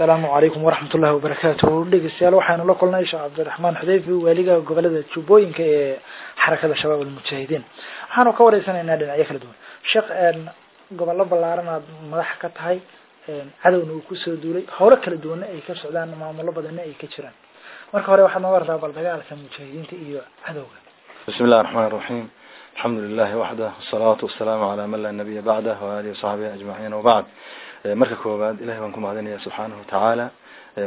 asalaamu calaykum waraxmat ullahi wabarakaatuh dhegeystayaal waxaanu la kulnay sheekh cabdiraxmaan xudeyfi waaliga gobollada jubbooyinka ee xarakada shabaab almujaahidiin waxaanu ka wareysanaynaa dhinacyo kala duwan sheekh gobollo ballaaran aad madax ka tahay cadowna uu ku soo duulay howlo kala duwanna ay ka socdaan maamulo badanna ay ka jiraan marka hore waxaad nooga rabtaa bal dagaalka mujaahidiinta iyo cadowga bismi illahi raxmaan iraxiim alxamdu lilahi waxdah wasalaatu wasalaamu calaa man laa nabiya bacdah waalihi wasaxbihi ajmaciin wabacd marka koowaad ilahay baan ku mahadinaya subxaanahu watacaala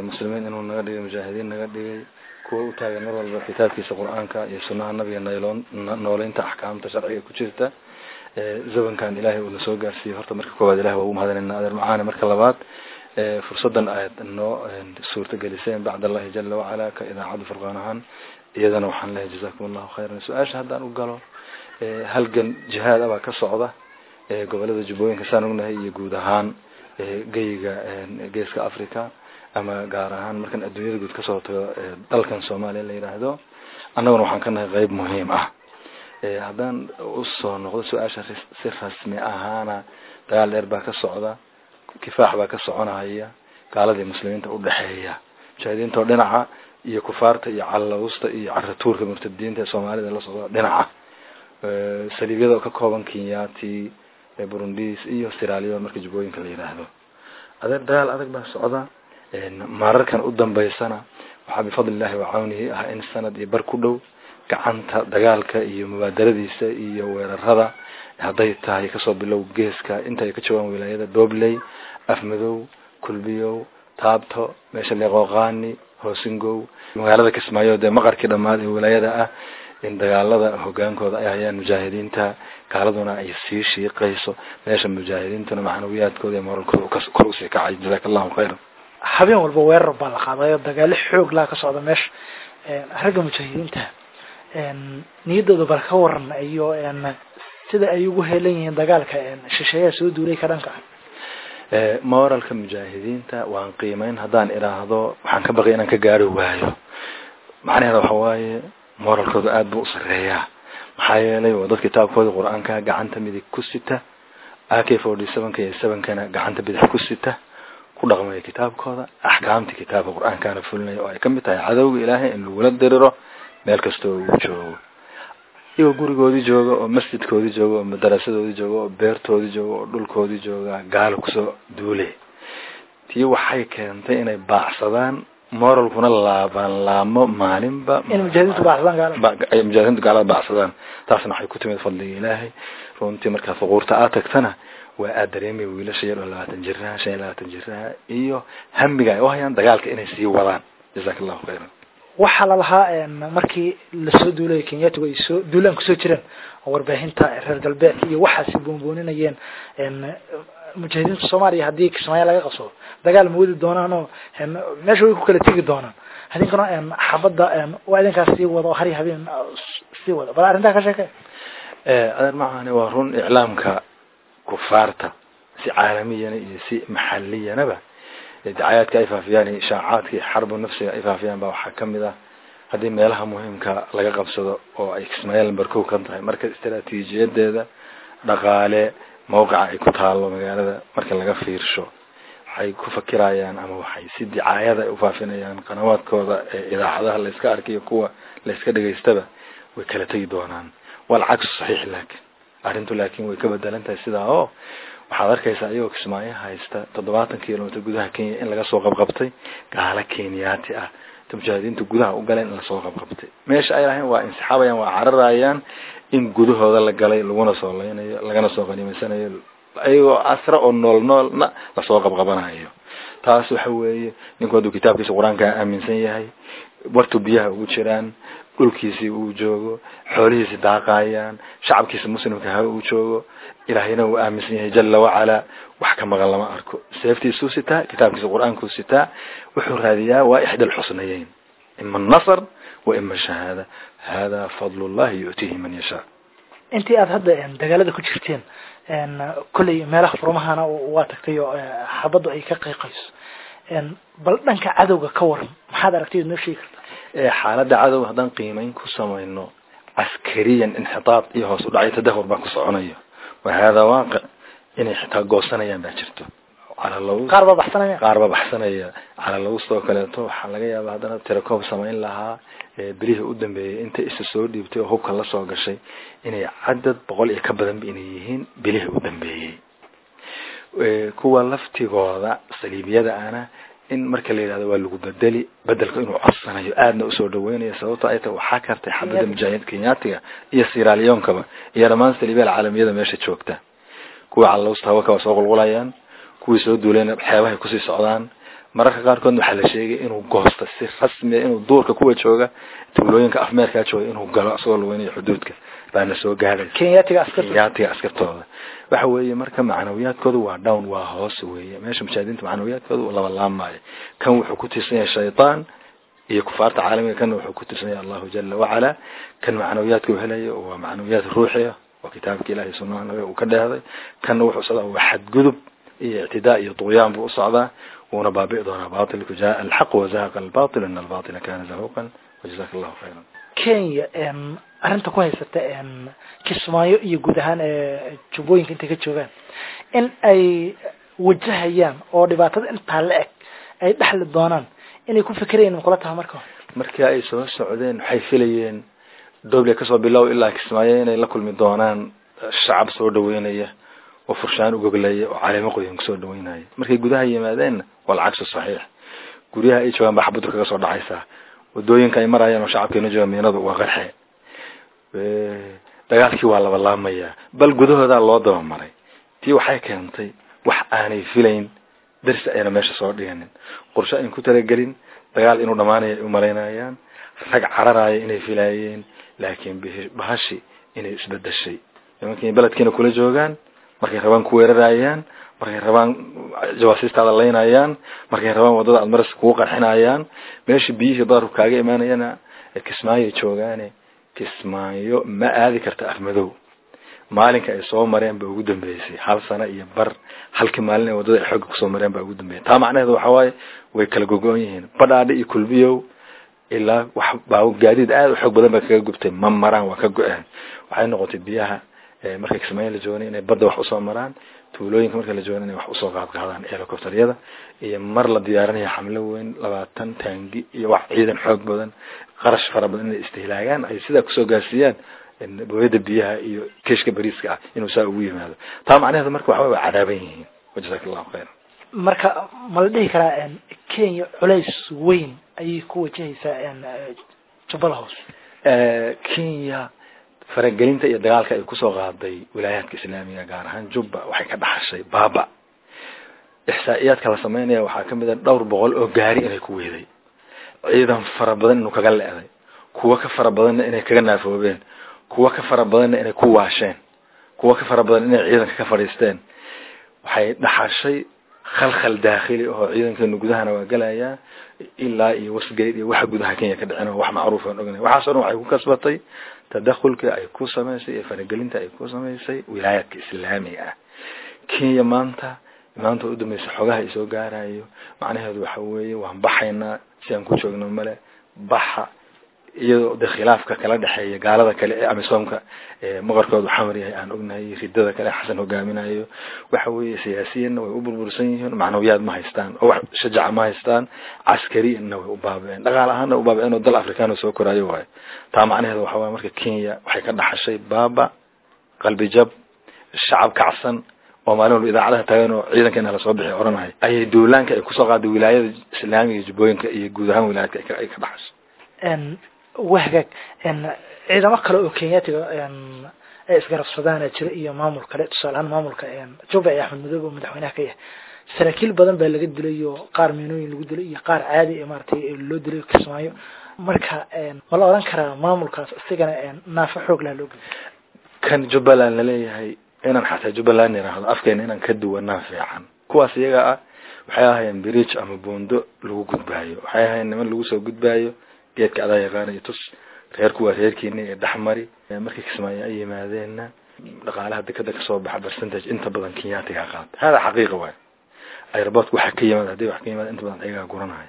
muslimiin inuu naga dhigay mujaahidiin naga dhigay kuwa u taagan mar walba kitaabkiisa qur'aanka iyo sunaha nabiga nayloon nooleynta axkaamta sharciga ku jirta. Zamankan ilahay uuna soo gaarsiiyey. Horta marka koowaad ilahay waa ugu mahadinayna. Adeer macaani marka labaad fursadan aad noo suurta geliseen bacd allahi jala wacala ka idaacadda furqaan ahaan. Iyadana waxaan lehay jazakum allahu khayran. Su'aasha haddaan u galo halgan jihaad abaa ka socda gobollada jubbooyinka saan ognahay iyo guud ahaan geyiga geeska africa ama gaar ahaan markan adduunyada guud ka soo tago dalkan soomaaliya la yidhaahdo annaguna waxaan ka nahay qeyb muhiim ah. Haddaan u soo noqdo su'aasha si rasmi ahaana dagaal dheer baa ka socda kifaax baa ka soconaya gaaladii muslimiinta udhexeeya mujaahidiinta dhinaca iyo kufaarta iyo calawusta iyo caratuurka murtadiinta ee soomaalida la socda dhinaca. Saliibyada oo ka kooban kenyati burundis iyo siralion marka jubbooyinka la yidhaahdo adeer dagaal adag baa socda mararkan u dambeysana waxaa bifadli illahi wa cawnihi ah in sanad iyo bar ku dhow gacanta dagaalka iyo mubaadaradiisa iyo weerarada hadday tahay ka soo bilow geeska. Inta ay ka joogaan wilaayada dobley afmadow kulbiyow taabto meesha leeqooqaani hoosingow magaalada kismaayo dee maqarkii dhammaad ee wilaayada ah in dagaalada hogaankooda ay hayaan mujaahidiinta gaaladuna ay sii shiiqayso meesha mujaahidiintuna macnawiyaadkooda iyo moralkooda kor u sii kacay. Jazaka allahu khayran. Habeen walba weerar baa la qaadayo dagaalo xoog laa ka socda meesha. Ragga mujaahidiinta niyaddooda bal ka waran iyo sida ay ugu heelan yihiin dagaalka shisheeyaha soo duulay ka dhanka. Ah moralka mujaahidiinta waan qiimeyn haddaan idhaahdo waxaan ka baqay inaan ka gaari waayo. Macnaheeda waxa waaye moralkooda aada buu u sareeyaa maxaa yeelay waa dad kitaabkooda qur'aanka gacanta midig ku sita a k forty sevenka iyo sevenkana gacanta bidix ku sita ku dhaqmaya kitaabkooda axkaamtii kitaabka qur'aankana fulinaya oo ay ka mid tahay cadowga ilaahay in lagula diriro meel kasta oo uu joogo. Iyagoo gurigoodii jooga oo masjidkoodii jooga oo madarasadoodii jooga oo beertoodii jooga oo dhulkoodii jooga gaalo ku soo duule. Tii waxay keentay inay baacsadaan moralkuna laaban laamo maalinba. Mujaahidiintu gaalada baacsadaan taasna waxay ku timid fadliga ilaahay. Runtii markaa fuquurta aad tagtana waa aad dareemay wiilasha yar oo labaatan jiraha shan iyo labaatan jiraha iyo hamiga ay u hayaan dagaalka inay sii wadaan. Jazaka allahu khayran waxaa lalahaa markii la soo duulay kenyatigu ay soo duulaan ku soo jireen oo warbaahinta reer galbeedka iyo waxaasi boonbooninayeen mujaahidiinta soomaaliya haddii kismaayo laga qabsado. Dagaal ma wadi doonaan oo meesha way ku kala tegi doonaan. Idinkana xabadda waa idinkaas sii wada oo hari habeen sii wada bal arrintaa ka sheeke adeer macani waa run iclaamka kufaarta si caalamiyana iyo si maxaliyanaba dacayaadka ay faafiyaan iyo ishaacaadka iyo xarbu nafsiga ay faafiyaan baa waxaa ka mid ah. Haddii meelaha muhiimka laga qabsado oo ay kismaayo lamber kow ka tahay marka istaraatiijiyadeeda dhaqaale mawqica ay ku taalo magaalada marka laga fiirsho waxay ku fakirayaan ama waxay si dicaayada ay ufaafinayaan qanawaadkooda ee idaacadaha layska arkayo kuwa layska dhegaystaba way kala tegi doonaan. Walcagsu saxiix laakin arrintu laakin way ka bedelan tahay sidaa oo waxaad arkaysaa iyagoo kismaayo haysta toddobaatan kilomitr gudaha kenya in laga soo qabqabtay gaalo kenyaati ah. Ta mujaahidiinta gudaha u galeen in la soo qabqabtay. Meesha ay lahayn waa insixaabayaan waa cararayaan in gudahooda la galay laguna soo leynayo lagana soo qaniimaysanayo ayagoo asra oo nool noolna la soo qabqabanayo. Taas waxa weeye ninku hadduu kitaabkiisa qur'aanka aaminsan yahay wartu biyaha ugu jiraan dhulkiisii uu joogo xoolihiisi daaqayaan shacabkiisa muslimka ha uu joogo ilaahayna uu aaminsan yahay jala wacalaa wax ka maqan lama arko. Seeftiisuu sitaa kitaabkiisa qur'aankuu sitaa wuxuu raadiyaa waa ixda alxusnayeyn ima nasr wa ima shahaada. Hada fadl llahi yu'tiihi man yashaa. Intii aad hadda dagaalada ku jirteen kolley meelaha furmahana waa tagtay oo xabaddu ay ka qeyqayso bal dhanka cadowga ka waran maxaad aragtid noo sheegi kartaa xaaladda cadow haddaan qiimeyn ku samayno caskariyan inxitaab iyo hoos u dhacyo tadahur baa ku soconayo wa hada waaqic inay xitaa goosanayaan baa jirto. Qaar baxsanaya. Baxsanaya. Calalawstoo kaleeto waxaa laga yaaba haddana tirakoob samayn lahaa berihii u dambeeyay inta isa soo dhiibtay oo hubka la soo gashay inay cadad boqol iyo ka badanba inay yihiin bilihii u dambeeyey kuwa laftigooda saliibiyada ana in marka la yidhahdo waa lagu bedeli bedelka inuu codsanayo aadna u soo dhaweynayo sababto ay tahay waxaa kartay xabada mujaahidiin kenyaatiga iyo siralyonkaba iyo dhammaan saliibiyada caalamiyada meesha joogta. Kuwa calalawsta hawaka waa soo qulqulayaan kuwii soo duulayna xeebahay ku sii socdaan mararka qaarkoodna waxaa la sheegay inuu goosto si rasmiya inuu duurka kuwa jooga tuulooyinka afmeerkaa jooga inuu galo asagoo laweynayo xuduudka baana soo gaadhay kenyaatiga askartooda. Waxa weeye marka macnawiyaadkooda waa down waa hoos weeye. Meesha mujaahidiinta macnawiyaadkooda laba laamaayo kan wuxuu ku tirsan yahay shaytaan iyo kufaarta caalamiga kanna wuxuu ku tirsan yahay allahu jala wacala kan macnawiyaadka uu helayo waa macnawiyaad ruuxi ah waa kitaabka ilahi sunaha nabiga uu ka dheehday kanna wuxuu socdaa waa xadgudub iyo ictidaa iyo duqyaan buu usocdaa wuuna baabi'i doonaa batilku jaa alxaq wazahaqa albatil ina albatila kana zahuqan wajazaka allahu khayran kenya arrinta ku haysata kismaayo iyo guud ahaan jubbooyinka intay ka joogaan in ay wajahayaan oo dhibaatada intaa la eg ay dhexli doonaan inay ku fikirayeen makula taha marka hore markii ay soo socdeen waxay filayeen doble ka soo bilow ilaa kismaayo inay la kulmi doonaan shacab soo dhaweynaya oo furshaan ugoglaya oo caleemo qoyan ku soo dhaweynaya markay gudaha yimaadeenna waa lacagsu saxiix. Guryaha ay joogaan baa xabudur kaga soo dhacaysaa. Wadooyinka ay marayaan oo shacabkeena jooga miinadu waa qarxe. Dagaalkii waa laba laamayaa bal gudahoodaa loo dabamaray tii waxay keentay wax aanay filayn darsi ayna meesha soo dhiganin qorshe ayn ku talagelin dagaal inuu dhamaanaya ay umalaynayaan rag cararaya inay filaayeen laakiin bahashi inay isbedeshay nimankii beledkiina kula joogaan markay rabaan ku weerarayaan markay rabaan jawaasiistaada laynayaan markay rabaan waddada aad maras kugu qarxinayaan meesha biyihii darab kaaga imaanayana kismaayo joogaane kismaayo ma aadi karta afmadow maalinka ay soo mareen ba ugu dambeysay hal sano iyo bar halkii maalin ay waddada ay xooga ku soo mareen ba ugu dambeysay taa macnaheedu waxa waaye way kala gogo-on yihiin. Badhaadhi iyo kulbiyow ilaa wax baa gaadiid aada u xoog badan ba kaga gubtay. Ma maraan waa ka go-een waxay noqotay biyaha marka kismaayo la joogana inay badda wax u soo maraan tuulooyinka marka la joogana inay wax u soo qaadqaadaan helicopteryada iyo mar la diyaarinayo xamlo weyn labaatan taangi iyo wax ciidan xoog badan qarash fara badan inay istihlaagaan ay sidaa ku soo gaarsiiyaan booyada biyaha iyo keshka bariiska ah inuu saa ugu yimaado. Taa macnaheedu marka waxa waa cadaaban yihiin wajazaka allahu khayra marka ma la dhihi karaa kenya culays weyn ayay ku wajahaysaa jubbada hoose kenya faragelinta iyo dagaalka ay ku soo qaaday wilaayaadka islaamiga gaar ahaan jubba waxay ka dhaxashay baaba ixsaa-iyaadka la sameynaya waxaa ka mid a dhowr boqol oo gaari inay ku weyday ciidan fara badan inuu kaga le-day kuwo ka fara badanna inay kaga naafoobeen kuwo ka fara badanna inay ku waasheen kuwo ka fara badan inay ciidanka ka fadhiisteen. Waxay dhaxashay khalkhal daakhili oo ciidankeenu gudahana waa gelayaa ilaa iyo wasgeyd iyo waxa gudaha kenya ka dhicin oo wax macruuf aan ognay waxaas o dhan waxay ku kasbatay tadakhulka ay ku samaysay iyo faragelinta ay ku samaysay wilaayaadka islaamiga ah. Kenya maanta maanta u dambaysa xogaha ay soo gaarayo macnaheedu waxa weeye waan baxaynaa si aan ku joogno male. Baxa iyadoo de khilaafka kala dhexeeya gaalada kale ee amisoomka maqarkoodu xamar yahay aan ognahay ridada kale xasan hogaaminayo waxa weeye siyaasiyanna way u burbursan yihiin macnawiyaad ma haystaan oo wax shajaca ma haystaan caskariyanna way u baabeen dhaqaal ahaanna u baabeen oo dal afrikaan oo soo koraayo waayo. Taa macnaheedu waxa waye marka kenya waxay ka dhaxashay baaba qalbi jab shacab kacsan oo maalin walba idaacadaha taagan oo ciidankeena la soo bixi oranahay ayay duulaanka ay ku soo qaaday wilaayada islaamiga jubbooyinka iyo guud ahaan wilaayadka ay ka dhaxashay wahagaag ciidamo kale oo kenyaatiga ay isgarabsadaana jira iyo maamul kale tusaale ahaan maamulka juba ee axmed madoobe oo madaxweynaha ka yahay. Saraakiil badan baa laga dilay oo qaar miinooyin lagu dilay iyo qaar caadi ee maaragtay loo dilay kismaayo marka ma la oran karaa maamulkaas isigana naafo xoog laha loo geliy kan jubbaland la leeyahay inaan xataa jubbaland yiraahdo afkeena inaan ka duwanaa fiican. Kuwaas iyaga ah waxay ahaayeen bridge ama buundo lagu gudbaayo. Waxay ahaayeen niman lagu soo gudbaayo geedka adaa yaqaanayo tus reerku waa reerkiini ee dhexmari. Markii kismaayo ay yimaadeenna dhaqaalaha dekada ka soo baxa percentage inta badan kenyaatiga qaata. Hada xaqiiqa waay. Airportka waxa ka yimaada haddii wax ka yimaada inta badan ayagaa guranahay.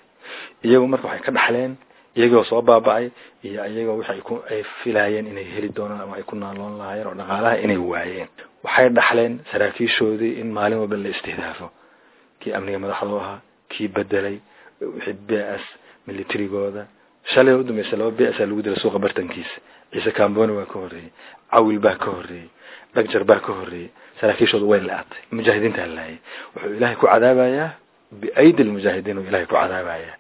Iyagu marka waxay ka dhaxleen iyagoo soo baaba'ay iyo iyagoo ku ay filaayeen inay heli doonaan ama ay ku naaloon lahaayeen oo dhaqaalaha inay waayeen. Waxay dhaxleen saraakiishoodii in maalin walba la istihdaafo. Kii amniga madaxda u ahaa kii bedelay wixii b s militarigooda shalay u dambaysa laba b s a lagu dilay suuqa bartankiisa. Ciise camboni waa ka horreeyey cawil baa ka horreeyey dhagjar baa ka horreeyey saraakiishooda way la-atay. Mujaahidiintaa laayay. Wuxuu ilaahay ku cadaabayaa? Biaidi lmujaahidiin uu ilahay ku cadaabayaa.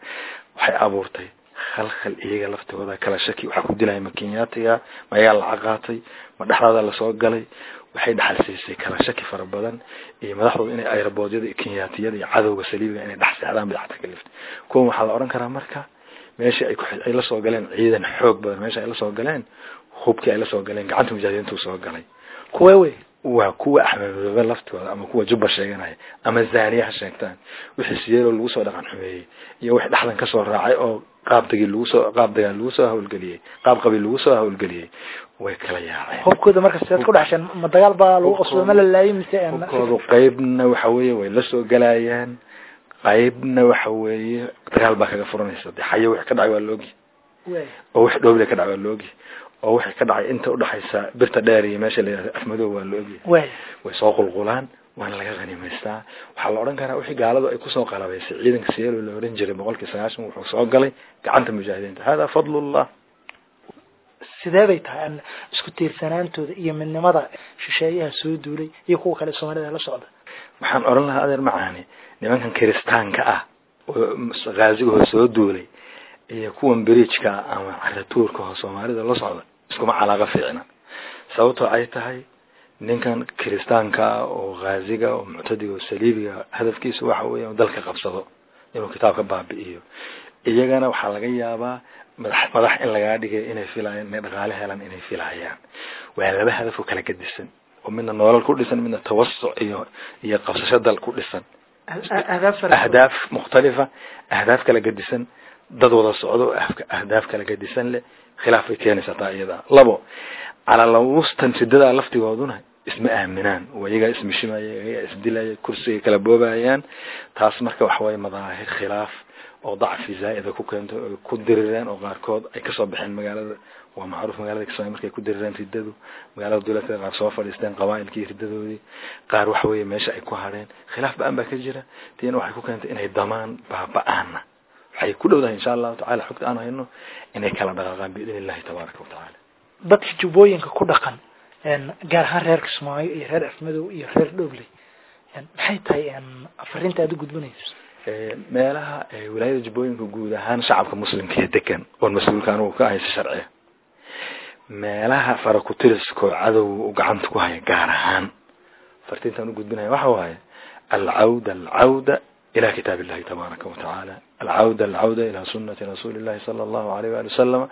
Waxay abuurtay. Khalkhal iyaga laftooda kala shaki. Waxaa ku dilaya ma ma ayagaa lacag qaatay. Ma dhexdaada la soo galay. Waxay dhaxal siisay kala shaki fara badan. Iyo madaxdooda inay ayraboodyada kenyaatiyada iyo cadowga saliibiga inay dhex seexdaan bay xata kaliftay kuwan waxaa la odhan karaa marka meeshii ay ay la soo galeen ciidan xoog badan meesha ay la soo galeen hubkii ay la soo galeen gacanta mujaahidiintu soo galay. Kuwe wey waa kuwa axmedmadoobe laftooda ama kuwa jubba sheeganaya ama zaaniya ha sheegtaan. Wixii siyeelo lagu soo dhaqan xumeeyey iyo wixii dhexdan ka soo raacay oo qaabdagii lagu soo qaab dagaal lagu soo hawlgeliyey qaab qabiil lagu soo hawlgeliyey way kala yaaceen hubkooda marka sideed ku dhexsheen ma dagaal baa lagu qasbo ma la laayay mise hubkoodu qeybna waxa weeye way la soo galayaan qaybna waxa weeye dagaal baa kaga furanaysa. De xayo wixii ka dhacay waa loogi oo wix dhowble ka dhacay waa loogi oo wixii ka dhacay inta udhaxaysa birta dheer iyo meesha la yihahdo afmadow waa ogyahay way. Soo qulqulaan waana laga hanimaystaa waxaa la odhan karaa wixii gaaladu ay ku soo qalabaysay ciidanka siyeelo la oran jiray boqolkii sagaashan wuxuu soo galay gacanta mujaahidiinta hada fadlullah sidee bay tahay an isku tiirsanaantooda iyo midnimada shisheeyaha soo duulay iyo kuwa kale soomaalida la socda? Waxaan odhan lahaa adeer macaani nimankan kiristaanka ah oo ghaazigahoo soo duulay iyo kuwan beriijka ama caratuurka oo soomaalida la socda iskuma calaaqa fiicna. Sababtoo ay tahay ninkan kiristaanka ah oo ghaziga oo muctadiga oo saliibiga hadafkiisu waxa weya dalka qabsado inuu kitaabka baabi'iyo. Iyagana waxaa laga yaabaa madax madax in lagaa dhigay inay filayaan inay dhaqaale helaan inay filayaan. Waa laba hadaf oo kala gedisan oo midna noolal ku dhisan midna tawasuc iyo iyo qabsasho dal ku dhisan. Ahdaaf mukhtalifa ahdaaf kala gedisan. Dad wada socdo ahdaaf kala gedisan leh. Khilaaf bay keenaysaa taa iyada. Labo calalawustan sidadaa laftigooduna isma aaminaan. Oo iyagaa ismishimaya iyagaa isdilaya kursigay kala boobayaan. Taas marka waxa waye madaahir khilaaf oo dacfi zaa'ida ku keento ku dirireen oo qaarkood ay ka soo baxeen magaalada waa macruuf magaalada kismaayo markay ku dirireen riddadu magaalada dowladkeeda qaar soo fadhiisteen qabaa'ilkii riddadoodii qaar waxa weeye meesha ay ku hadheen khilaaf ba'an baa ka jira tiina waxay ku keentay inay damaan baaba-aana waxay ku dhowdahay insha allahu tacala xogta aan hayno inay kala dhaqaaqaan biidn illahi tabaaraka watacaala dadka jubbooyinka ku dhaqan gaar ahaan reer kismaayo iyo reer afmadow iyo reer dhogley maxay tahay fariinta aad u gudbanayso meelaha wilaayada jubbooyinka guud ahaan shacabka muslimka ee degan oon mas'uulka anugu ka haysa sharciga meelaha farakutiriskoo cadow u gacanta ku haya gaar ahaan fartiintaan u gudbinaya waxa waaye alcawda alcawda ila kitaab illahi tabaaraka watacaala alcawda alcawda ila sunati rasuuli illahi sala allahu alayh waali wasalama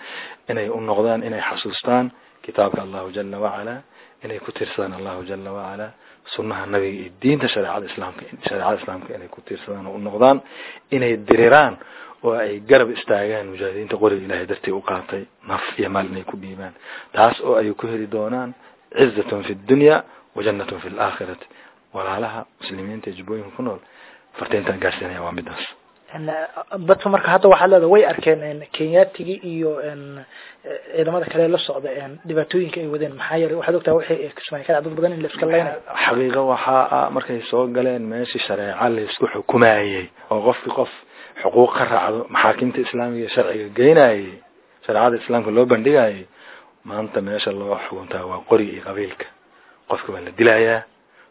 inay u noqdaan inay xasuustaan kitaabka allahu jala wacala inay ku tiirsadaan allahu jala wacala sunaha nabiga iyo diinta shareecada islaamka shareecada islaamka inay ku tiirsadaan oo u noqdaan inay diriraan oo ay garab istaagaan mujaahidiinta qoriga ilahay dartii u qaatay naf iyo maal inay ku dhiibaan. Taas oo ay ku heli doonaan cizatun fi dunya wa jannatun fi laakhirati walaalaha muslimiinta ee jubbooyinka ku nool fartaintaan gaarsiinaya waa midaas dadka marka hadda waxaad leeda way arkeen kenyaatigii iyo ciidamada kale la socda dhibaatooyinka ay wadeen. Maxaa yeelay waxaad ogtaha waxay kismaayo ka dad badan in la iska leynayo xaqiiqo waxaa ah markay soo galeen meeshii shareeca la isku xukumayey oo qofkii qof xuquuq ka raacdo maxaakimta islaamiga sharciga geynayay shareecada islaamka loo bandhigayay maanta meesha loo xukuntaa waa qoriga iyo qabiilka. Qofka waa la dilayaa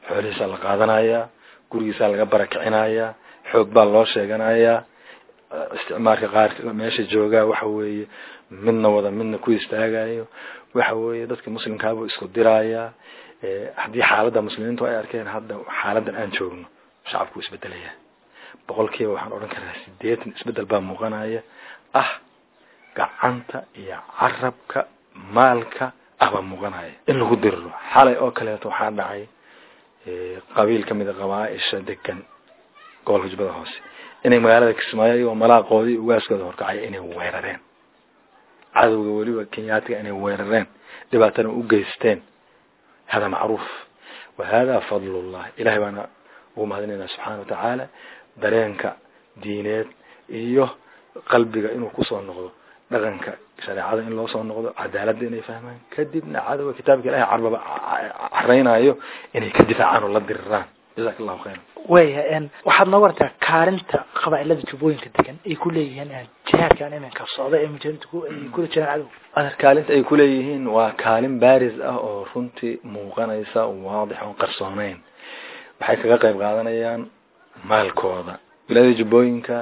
xoolihiisaa la qaadanayaa gurigiisaa laga barakicinayaa xoog baa loo sheeganayaa isticmaalka qaar meesha joogaa waxa weeye midna wada midna ku istaagayo waxa weeye dadka muslimkaabuu isku dirayaa haddii xaaladda muslimiintu ay arkeen hadda xaaladan aan joogno shacabku isbedelayaa boqolkiiba waxaan odhan karaa sideetan isbeddel baa muuqanaya ah gacanta iyo carabka maalka ah muuqanaya in lagu diriro xalay oo kaleeto waxaa dhacay qabiil ka mid a qabaaisha degan gobolka jubbada hoose inay magaalada kismaayo iyagoo malaaqoodii ugaaskooda horkacaya inay weerareen cadowga weliba kenyaatiga inay weerareen dhibaatana u geysteen hada macruuf wa hada fadlullah ilahay baana ugu mahadinayna subxaana watacaala dareenka diineed iyo qalbiga inuu ku soo noqdo dhaqanka shareecada in loo soo noqdo cadaaladda inay fahmaan kadibna cadowga kitaabka ilahay carbaba careynayo inay ka difaacaan oo la diriraan jazak allahu khayran waya waxaad noo wartaa kaalinta qabaailada jubbooyinka degan ay ku leeyihiin jihaadkan iminka socda ee mujahidinta ay kula jiraan cadow. Adar kaalinta ay kuleeyihiin waa kaalin baaris ah oo runtii muuqanaysa waadix oon qarsooneyn waxay kaga qayb qaadanayaan maalkooda. Wilaayada jubbooyinka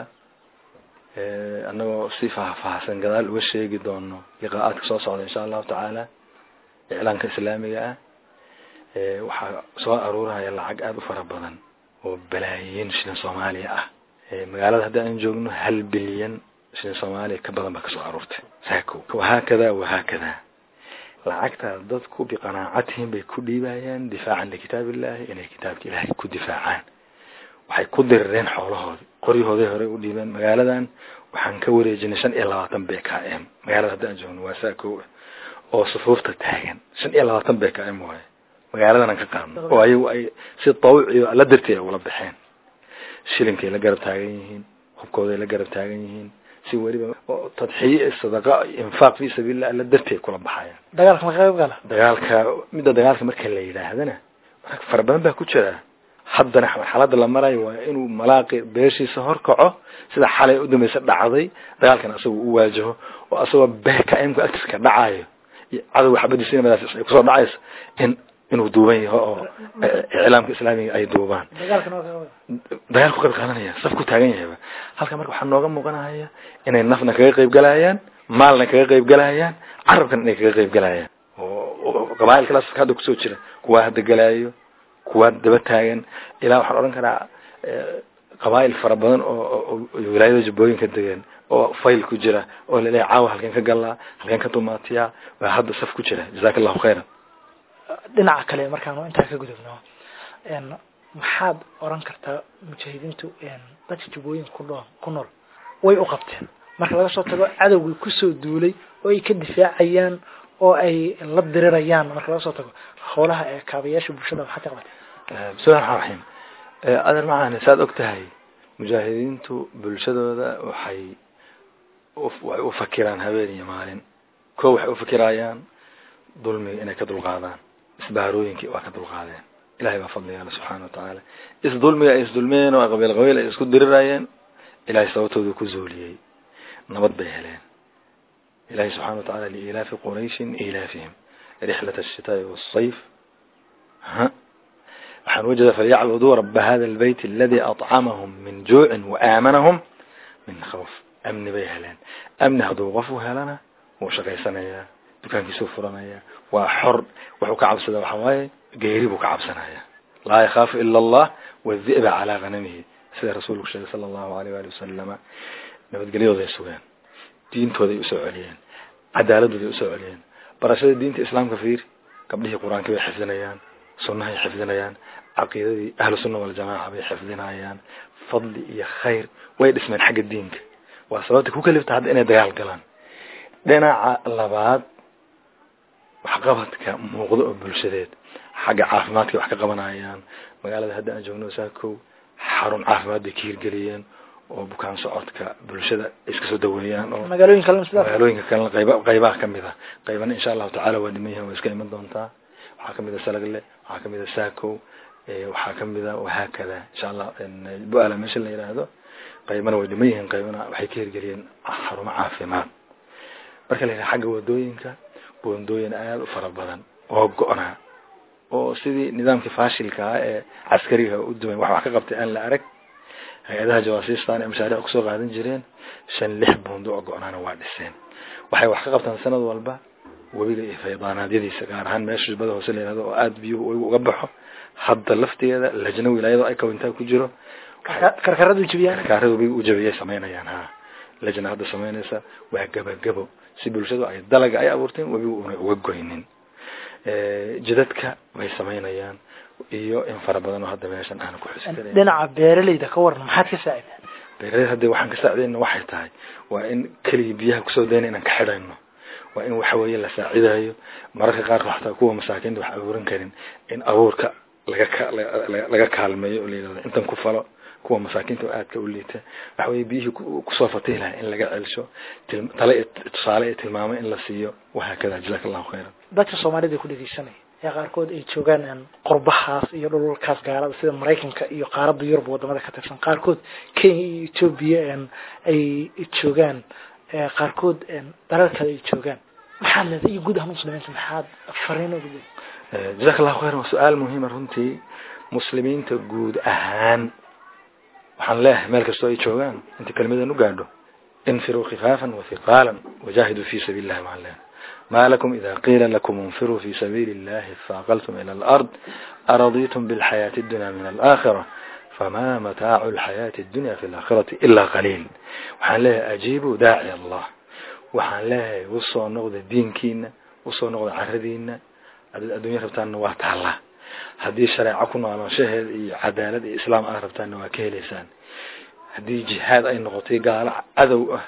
anagoo si faahfaahsan gadaal uga sheegi doono liqaa-aadka soo socda insha allahu tacaala iclaanka islaamiga ah waxaa soo aruuraya lacag aada u fara badan oo balaayiin shilin soomaaliya ah. Magaalada haddii aan joogno hal bilyan shilin soomaaliya ka badan baa ka soo aruurtay. Saako. Wahaakada wahaakada lacagtaa dadku biqanaacatihim bay ku dhiibayaan difaacan likitaab illahi inay kitaabka ilaahay ku difaacaan. Waxay ku dirireen xoolahoodi qoryahooday horey u dhiibeen magaaladan. Waxaan ka wareejinay shan iyo labaatan b k m. Magaalada haddii aan joogno waa saako oo sufuufta taagan. Shan iyo labaatan b k m waaye magaaladan aan ka qaadno. Oo ayagu ay si tawciyo alla dartii ay ula baxeen. Shilinkay la garab taagan yihiin hubkooday la garab taagan yihiin si weliba tadxiye sadaqa infaaq fi sabiilillah alla dartii ay kula baxayaan. Dagaalka ma qayb gala. Dagaalka midda dagaalka marka la yidhaahdana rag fara badan baa ku jira. Haddana marxalada la marayo waa inuu malaaqi beeshiisa horkaco sida xalay udambeysa dhacday dagaalkan asaga u waajaho oo asagoo bkmka agtiska dhacayo cadow xabadiisa madaas ay ku soo dhacayso. In inuu duuban yaho oo iclaamka islaamiga ay duubaan. Dagaal ku qayb qaadanaya saf ku taagan yahayba halka marka waxaa nooga muuqanaya inay nafna kaga qayb galayaan maalna kaga qayb galayaan carabkana inay kaga qayb galayaan. Oo qabaailka laska hadda ku soo jira. Kuwaa hadda galaayo kuwaa daba taagan. Ilaa waxaan odhan karaa qabaail fara badan oo wilaayada jubbooyinka degan oo fayl ku jira oo laleeyahy caawa halkeen ka galaa halkeen ka tumaatiyaa waa hadda saf ku jira. Jazaka allahu khayran dhinaca kale markaanu intaa ka gudubno maxaad oran kartaa mujaahidiintu dadka jubbooyinka ku nool way u qabteen. Marka laga soo tago cadowgii ku soo duulay oo ay ka difaacayaan oo ay la dirirayaan. Marka laga soo tago howlaha ee kaabayaasha bulshada maxaad ka qabatay bismillahi raxmaan raxiim adeer macaan saad og tahay mujaahidiintu bulshadooda waxay waxay u fakiraan habeen iyo maalin. Ko waxay ufakirayaan dulmiga inay ka dulqaadaan isbaarooyinkii waa ka dulqaadeen ilahay baa fadligaala subxaana watacaala isdulmiga ay isdulmiyeen oo qabiil qabiil ay isku dirirayeen ilahay sababtooda ku zuuliyey nabad bay heleen ilahay subxana wa tacala liilaafi qurayshin ilaafihim rixlat ashitaai wasayf ha waxaan ujeeda falyacbuduu raba hada albayt aladi acamahum min juucin waaamanahum min khawf amni bay heleen amni hadduu qofu helana wuu shaqaysanayaa dukaankiisuu furanaya. Waa xor wuxuu ka cabsada waxa waaye geeri buu ka cabsanaya. Laa yakhaafu ila allah wadi'ba calaa hanamihi sida rasuulku sheegay sala allahu alayh waali wasalama nabadgelyadooday sugeen diintooday u soo celiyeen cadaaladooday u soo celiyeen. Barashada diinta islaamka fiir gabdhihii qur'aanka bay xifdinayaan sunnahay xifdinayaan caqiidadii ahlu sunna waljamaaca bay xifdinayaan. Fadli iyo khayr way dhismeen xagga diinka waa sababta ku kalifta hadda inay dagaal galaan. Dhinaca labaad waxqabadka muuqdo oo bulshadeed. Xagga caafimaadka wax ka qabanayaan. Magaalada hadda aan joogno saakow xarun caafimaad bay ka hirgeliyeen oo bukaan socodka bulshada iska soo daweeyaan oo magaalooyinka kalena qayba qaybaha ka mid a qaybana insha allahu tacala waa dhiman yahin way iska iman doontaa. Waxaa ka mid a salagle waxaa ka mid a saakow waxaa ka mid a wahaakada insha allah bu-ala meesha la yidhaahdo qaybana way dhiman yihiin qaybana waxay ka hirgeliyeen xarumo caafimaad. Marka la yidhaha xagga waddooyinka boondooyin aada u fara badan oo go-naa oo sidii nidaamkii faashilka ah ee caskariga u duman wax wax ka qabtay aan la arag hay'adaha jawaasiistan ee mashaariic ku soo qaadan jireen shan lix boondo oo go-naana waa dhiseen. Waxay wax ka qabtaan sanad walba webiga iyo faydaanaadyadiisa gaar ahaan meesha shubada hoose la yihahdo oo aada biyuhu webiga uga baxo hadda laftigeeda lajna wilaayado ay kawintaa ku jiro. Karkaradu jibiyaan karkaarada webiga u jabiyay samaynayaan ha lajna hadda samaynaysa waa gabagabo si bulshadu ay dalaga ay abuurteen webiga una uga goynin jidadka bay samaynayaan iyo in fara badan oo hadda meeshan aana ku xusi karin dhinaca beeralayda ka waran maxaad ka saacideen? Beeraleyda hadda waxaan ka saacidayna waxay tahay waa in keligii biyaha ku soo dayna inaan ka xidhayno. Waa in waxa weeye la saacidayo mararka qaar xataa kuwa masaakiinta wax abuuran karin in abuurka laga laga kaalmeeyo oo la yidhahdo intan ku falo kuwa masaakiinta oo aadka u liita. Waxa weye biyihii ku soo fatay laha in laga celsho tale tusaale iyo tilmaamo in la siiyo wahaakada jazaka allahu khayran. Dadka soomaalida ku dhegeysanaya ee qaarkood ay joogaan qurbahaas iyo dhulkaas gaalada sida maraykanka iyo qaaradda yurub waddamada ka tirsan. Qaarkood kenya iyo etoobiya ay joogaan. Qaarkood dalal kale ay joogaan. Maxaad leedahay iyo guud ahaan muslimiinta maxaad fariin ugu jazaak allahu khayran. Waa su'aal muhiima runtii. Muslimiinta guud ahaan waxaan leeyahay meel kastoo ay joogaan inta kelmadan u gaadho infiruu khifaafan wathiqaalan wajahiduu fi sabiili illahi leeyahay ما لكم إذا قيل لكم انفروا في سبيل الله فاقلتم إلى الأرض أرضيتم بالحياة الدنيا من الآخرة؟ فما متاع الحياة الدنيا في الآخرة إلا قليل. وحان لها أجيبوا داعي الله. وحان لها وصوا نغض الدين كينا وصوا نغض عردينا الدنيا ربطان نوات الله haddii shareeco ku noolaanshaheeda iyo cadaalad iyo islaam aad rabtaanna waa ka helaysaan. Haddii jihaad ay noqotay gaalo cadow ah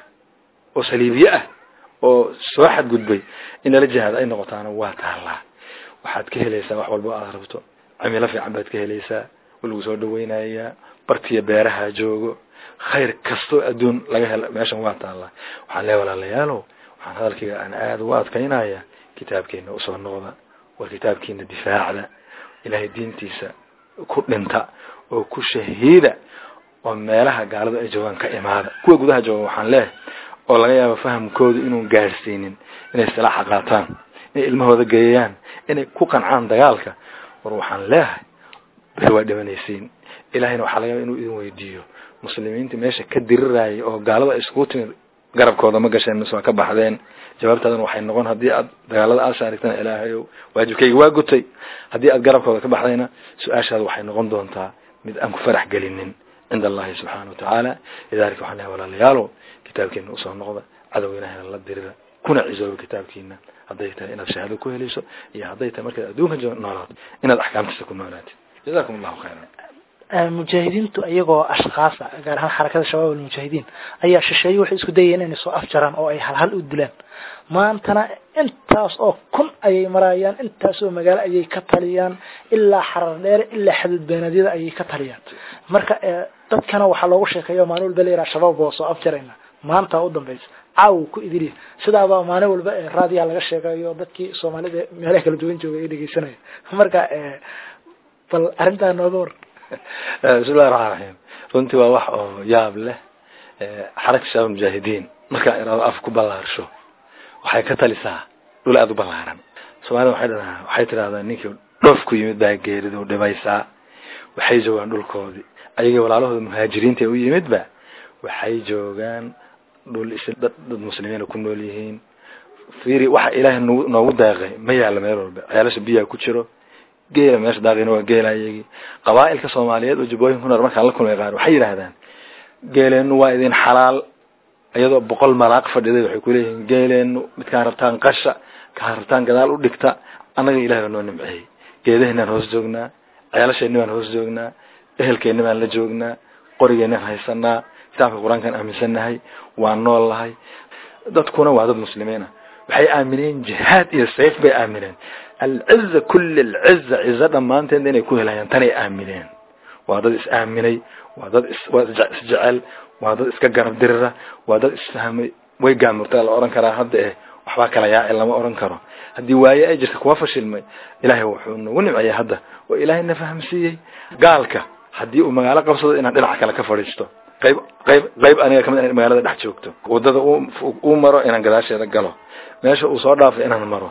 oo saliibiye ah oo soo xadgudbay in lala jihaad ay noqotaana waa taalaa. Waxaad ka helaysaa wax walbo aad rabto. Cimilo fiican baad ka helaysaa. Waa lagu soo dhaweynayaa. Bartiya beeraha joogo. Khayr kasto adduun laga helo meeshan waa taalaa. Waxaan lee walaalayaalow waxaan hadalkayga aan aada ugu adkaynaya kitaabkeena u soo noqda. War kitaabkiina difaacda ilaahay diintiisa ku dhinta oo ku shahiida oo meelaha gaaladu ay joogaan ka imaada. Kuwa gudaha jooga waxaan leeyahay oo laga yaabo fahamkooda inuu gaadhsiinin inay silaaxa qaataan inay ilmahooda geeyaan inay ku qancaan dagaalka. War waxaan leeyahay beri waa dhimanaysiin ilahayna waxaa laga yaaba inuu idin weydiiyo. Muslimiinta meesha ka dirirayay oo gaalada iskugu timid garabkooda ma gasheen mise waa ka baxdeen. Jawaabtaadana waxay noqon haddii aad dagaalada aad saarigtana ilaahayow waajibkayga waa gutay haddii aad garabkooda ka baxdayna su'aashaada waxay noqon doontaa mid aan ku farax gelinin cinda allahi subxaana wa tacaala. Lidalika waxaan lehay walaalayaalow kitaabkeena u soo noqda cadow ilahayna la dirira kuna cisooba kitaabkiina. Hadday tahay inaad shahaado ku helayso iyo hadday tahay markaad adduunka noolaad. Inaad axkaamtiisa ku noolaatid jazakum allahu khayran mujaahidiintu iyagoo ashkaasa gaar ahaan xarakada shabaab almujaahidiin ayaa shisheeye waxay isku dayeen inay soo afjaraan oo ay halhal u dilaan maantana intaas oo kun ayay marayaan intaas oo magaalo ayay ka taliyaan ilaa xarar dheere ilaa xadud beenadyada ayay ka taliyaan. Marka dadkana waxaa loogu sheekeeya maalin walba layidhaha shabaab waa soo afjarayna. Maanta u dambaysa caaw ku idiliya sidaabaa maalin walba raadiyaa laga sheegayo dadkii soomaalida meelaha kala duwan jooga ay dhegeysanaya marka bal arrintaa nooga war bismillahi raxmaan raxiim runtii waa wax oo yaab leh. Xaraka shabaab mujaahidiin markaa iraado af ku ballaarsho. Waxay ka talisaa. Dhul aada u ballaaran. Soomaalida waxay dhadaa waxay tidhahdaa ninkii dhoof ku yimid baa geeridu dhibaysaa. Waxay joogaan dhulkoodii. Ayagii walaalahooda muhaajiriinta u yimidba waxay joogaan dhul is dad muslimiina ku nool yihiin. Fiiri waxa ilaahay noogu daaqay ma yaalla meel walba. Ceelasha biyaa ku jiro geela meesha daaqina waa geela iyagii qabaa'ilka soomaaliyeed oo jubbooyin ku nool markaan la kulmay qaar waxay yidhaahdaan geeleenu waa idin xalaal. Iyadoo boqol malaaq fadhiday waxay kuleeyihiin geeleenu midkaan rabtaan qasha kaan rabtaan gadaal u dhigta annaga ilahay baa noo nimceeyey. Geedaheennaan hoos joognaa ceelasheenni baan hoos joognaa ehelkeenni baan la joognaa qorigeenaan haysanaa kitaabka qur'aankaan aaminsannahay waan nool lahay dadkuna waa dad muslimiina. Waxay aamineen jihaad iyo sayf bay aamineen alciza kuli alciza cizo dhammaanteed inay ku helayaan tanay aamineen waa dad is aaminay waa dad waa isjecel waa dad iska garab dirira waa dad isfahmay way gaamurtaa la oran karaa hadda eh waxbaa kala yaaci lama oran karo haddii waaye ay jirta kuwa fashilmay ilaahay wuxuu nagu nimciyay hadda oo ilaahay na fahamsiiyey gaalka haddii uu magaalo qabsado inaan dhinaca kale ka fadhiisto qayb qayb qayb aniga ka mid in magaalada dhex joogto. Wadada uu maro inaan gadaasheeda galo. Meesha uu soo dhaafay inaan maro.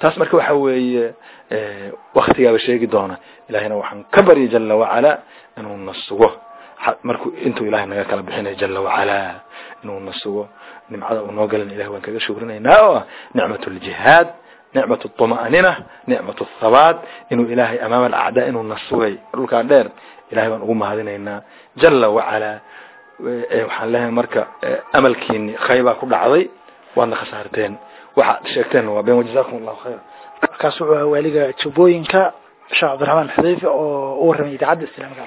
Taas marka waxa weeye waktigaaba sheegi doona. Ilahayna waxaan ka baryay jala wacala inuu na sugo. Markuu intuu ilahay naga kala bixinay jala wacala inuu na sugo. Nimcada uu noo galan ilahay waan kaga shukrinaynaa. Oo ah nicmat ljihaad nicmat طma'nina nicmat thabaat inuu ilaahay amaama alacdaa inuu na sugay. Dhulkaa dheer ilahay baan ugu mahadinaynaa. Jala wacala waxaan leeyahay marka amalkiini khaybaa ku dhacday waadna khasaarteen. Waxaad sheegteen waa been wajazakum allahu khayra kaas wuxuu ahaa waaliga jubbooyinka sheekh cabdiraxmaan xudayfe oo u warramay idaacadda islaamiga